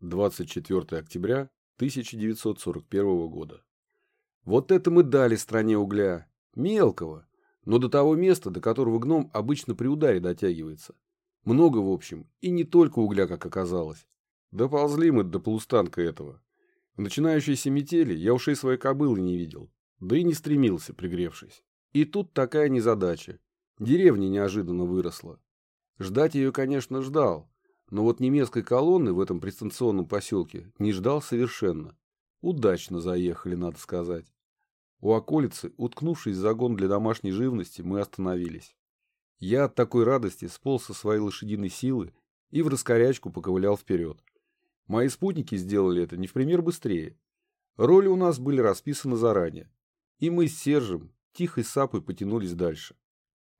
24 октября 1941 года. Вот это мы дали стране угля. Мелкого, но до того места, до которого гном обычно при ударе дотягивается. Много, в общем, и не только угля, как оказалось. Доползли мы до полустанка этого. В начинающейся метели я ушей своей кобылы не видел, да и не стремился, пригревшись. И тут такая незадача. Деревня неожиданно выросла. Ждать ее, конечно, ждал, но вот немецкой колонны в этом престанционном поселке не ждал совершенно. Удачно заехали, надо сказать. У околицы, уткнувшись в загон для домашней живности, мы остановились. Я от такой радости сполз со своей лошадиной силы и в раскорячку поковылял вперед. Мои спутники сделали это не в пример быстрее. Роли у нас были расписаны заранее, и мы с Сержем тихой сапой потянулись дальше.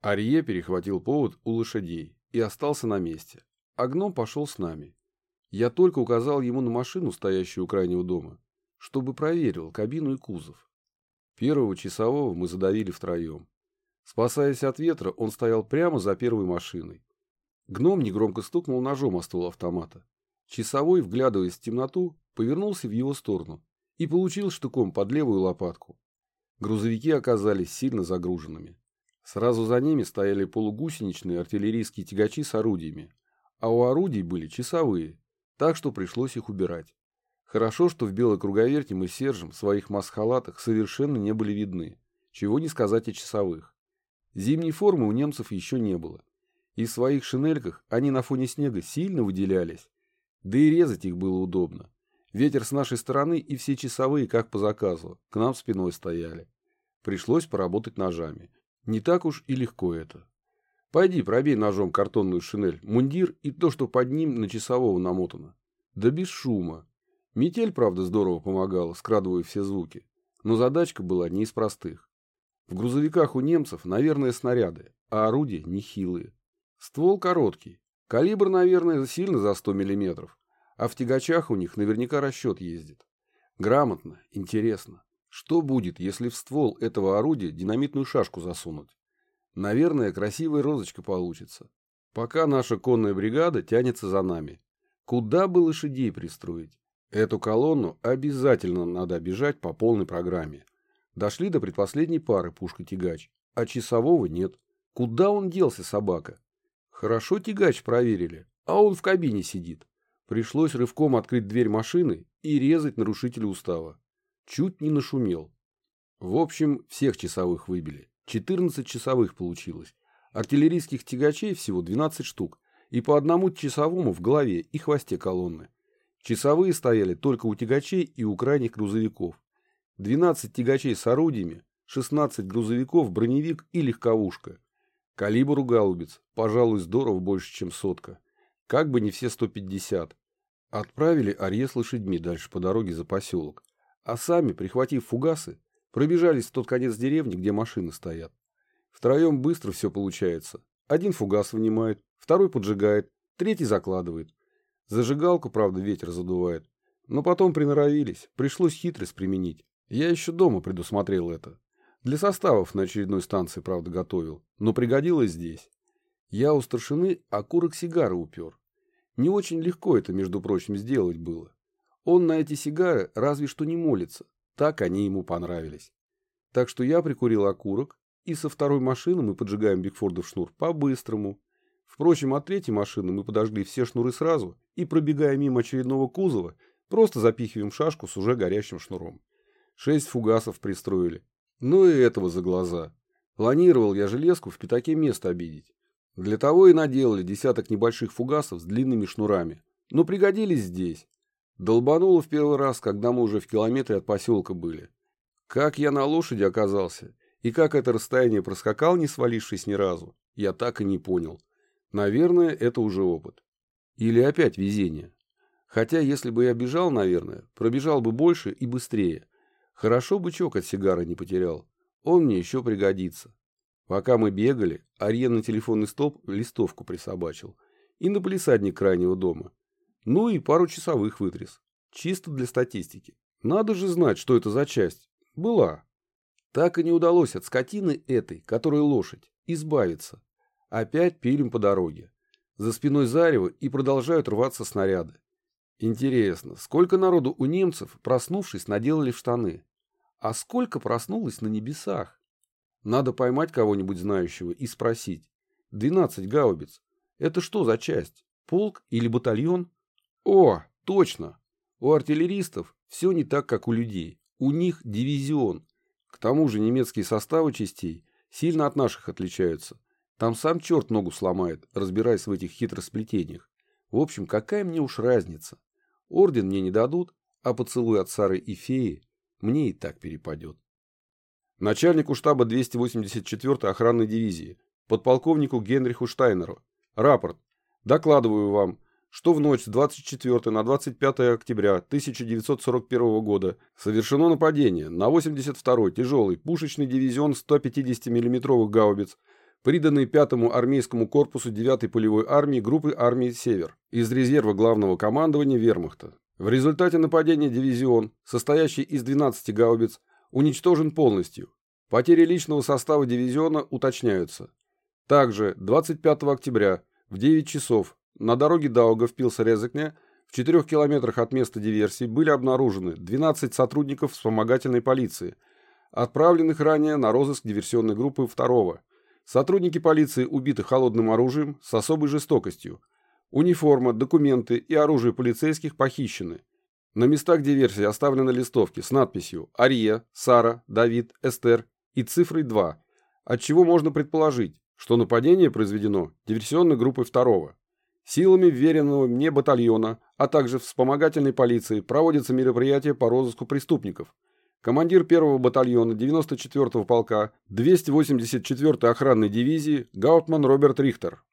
Арье перехватил повод у лошадей и остался на месте, а гном пошел с нами. Я только указал ему на машину, стоящую у крайнего дома, чтобы проверил кабину и кузов. Первого часового мы задавили втроем. Спасаясь от ветра, он стоял прямо за первой машиной. Гном негромко стукнул ножом о ствол автомата. Часовой, вглядываясь в темноту, повернулся в его сторону и получил штуком под левую лопатку. Грузовики оказались сильно загруженными. Сразу за ними стояли полугусеничные артиллерийские тягачи с орудиями, а у орудий были часовые, так что пришлось их убирать. Хорошо, что в белой круговерте мы с Сержем в своих маск-халатах совершенно не были видны, чего не сказать о часовых. Зимней формы у немцев еще не было, и в своих шинельках они на фоне снега сильно выделялись, да и резать их было удобно. Ветер с нашей стороны и все часовые, как по заказу, к нам спиной стояли. Пришлось поработать ножами. Не так уж и легко это. Пойди, пробей ножом картонную шинель, мундир и то, что под ним на часового намотано. Да без шума. Метель, правда, здорово помогала, скрадывая все звуки, но задачка была не из простых. В грузовиках у немцев, наверное, снаряды, а орудия нехилые. Ствол короткий, калибр, наверное, сильно за 100 миллиметров, а в тягачах у них наверняка расчет ездит. Грамотно, интересно. Что будет, если в ствол этого орудия динамитную шашку засунуть? Наверное, красивая розочка получится. Пока наша конная бригада тянется за нами. Куда бы лошадей пристроить? Эту колонну обязательно надо обижать по полной программе. Дошли до предпоследней пары пушка-тягач, а часового нет. Куда он делся, собака? Хорошо тягач проверили, а он в кабине сидит. Пришлось рывком открыть дверь машины и резать нарушителя устава. Чуть не нашумел. В общем, всех часовых выбили. 14 часовых получилось. Артиллерийских тягачей всего 12 штук, и по одному часовому в голове и хвосте колонны. Часовые стояли только у тягачей и у крайних грузовиков. 12 тягачей с орудиями, 16 грузовиков, броневик и легковушка. Калибр у гаубиц, пожалуй, здорово больше, чем сотка. Как бы не все 150. Отправили Арье с лошадьми дальше по дороге за поселок. А сами, прихватив фугасы, пробежались в тот конец деревни, где машины стоят. Втроем быстро все получается. Один фугас вынимает, второй поджигает, третий закладывает. Зажигалку, правда, ветер задувает. Но потом приноровились, пришлось хитрость применить. Я еще дома предусмотрел это. Для составов на очередной станции, правда, готовил, но пригодилось здесь. Я у старшины окурок сигары упер. Не очень легко это, между прочим, сделать было. Он на эти сигары разве что не молится. Так они ему понравились. Так что я прикурил окурок, и со второй машины мы поджигаем Бигфордов шнур по-быстрому. Впрочем, от третьей машины мы подожгли все шнуры сразу и, пробегая мимо очередного кузова, просто запихиваем шашку с уже горящим шнуром. Шесть фугасов пристроили. Ну и этого за глаза. Планировал я железку в пятаке место обидеть. Для того и наделали десяток небольших фугасов с длинными шнурами. Но пригодились здесь. Долбануло в первый раз, когда мы уже в километре от поселка были. Как я на лошади оказался, и как это расстояние проскакал, не свалившись ни разу, я так и не понял. Наверное, это уже опыт. Или опять везение. Хотя, если бы я бежал, наверное, пробежал бы больше и быстрее. Хорошо бычок от сигары не потерял. Он мне еще пригодится. Пока мы бегали, Арье на телефонный столб листовку присобачил. И на полисадник крайнего дома. Ну и пару часовых вытряс. Чисто для статистики. Надо же знать, что это за часть. Была. Так и не удалось от скотины этой, которая лошадь, избавиться. Опять пилим по дороге. За спиной зарево и продолжают рваться снаряды. Интересно, сколько народу у немцев, проснувшись, наделали в штаны? А сколько проснулось на небесах? Надо поймать кого-нибудь знающего и спросить. 12 гаубиц. Это что за часть? Полк или батальон? О, точно. У артиллеристов все не так, как у людей. У них дивизион. К тому же немецкие составы частей сильно от наших отличаются. Там сам черт ногу сломает, разбираясь в этих хитросплетениях. В общем, какая мне уж разница? Орден мне не дадут, а поцелуй от Сары и феи мне и так перепадет. Начальнику штаба 284-й охранной дивизии, подполковнику Генриху Штайнеру. Рапорт. Докладываю вам, что в ночь с 24 на 25 октября 1941 года совершено нападение на 82-й тяжелый пушечный дивизион 150 миллиметровых гаубиц приданный 5-му армейскому корпусу 9-й полевой армии группы армии «Север» из резерва главного командования вермахта. В результате нападения дивизион, состоящий из 12 гаубиц, уничтожен полностью. Потери личного состава дивизиона уточняются. Также 25 октября в 9 часов на дороге Даугавпилс-Резекне в 4 километрах от места диверсии были обнаружены 12 сотрудников вспомогательной полиции, отправленных ранее на розыск диверсионной группы 2 Сотрудники полиции убиты холодным оружием с особой жестокостью. Униформа, документы и оружие полицейских похищены. На местах диверсии оставлены листовки с надписью «Ария», «Сара», «Давид», «Эстер» и цифрой 2, от чего можно предположить, что нападение произведено диверсионной группой второго. Силами вверенного мне батальона, а также вспомогательной полиции проводятся мероприятия по розыску преступников – командир первого батальона 94-го полка 284-й охранной дивизии Гаутман Роберт Рихтер.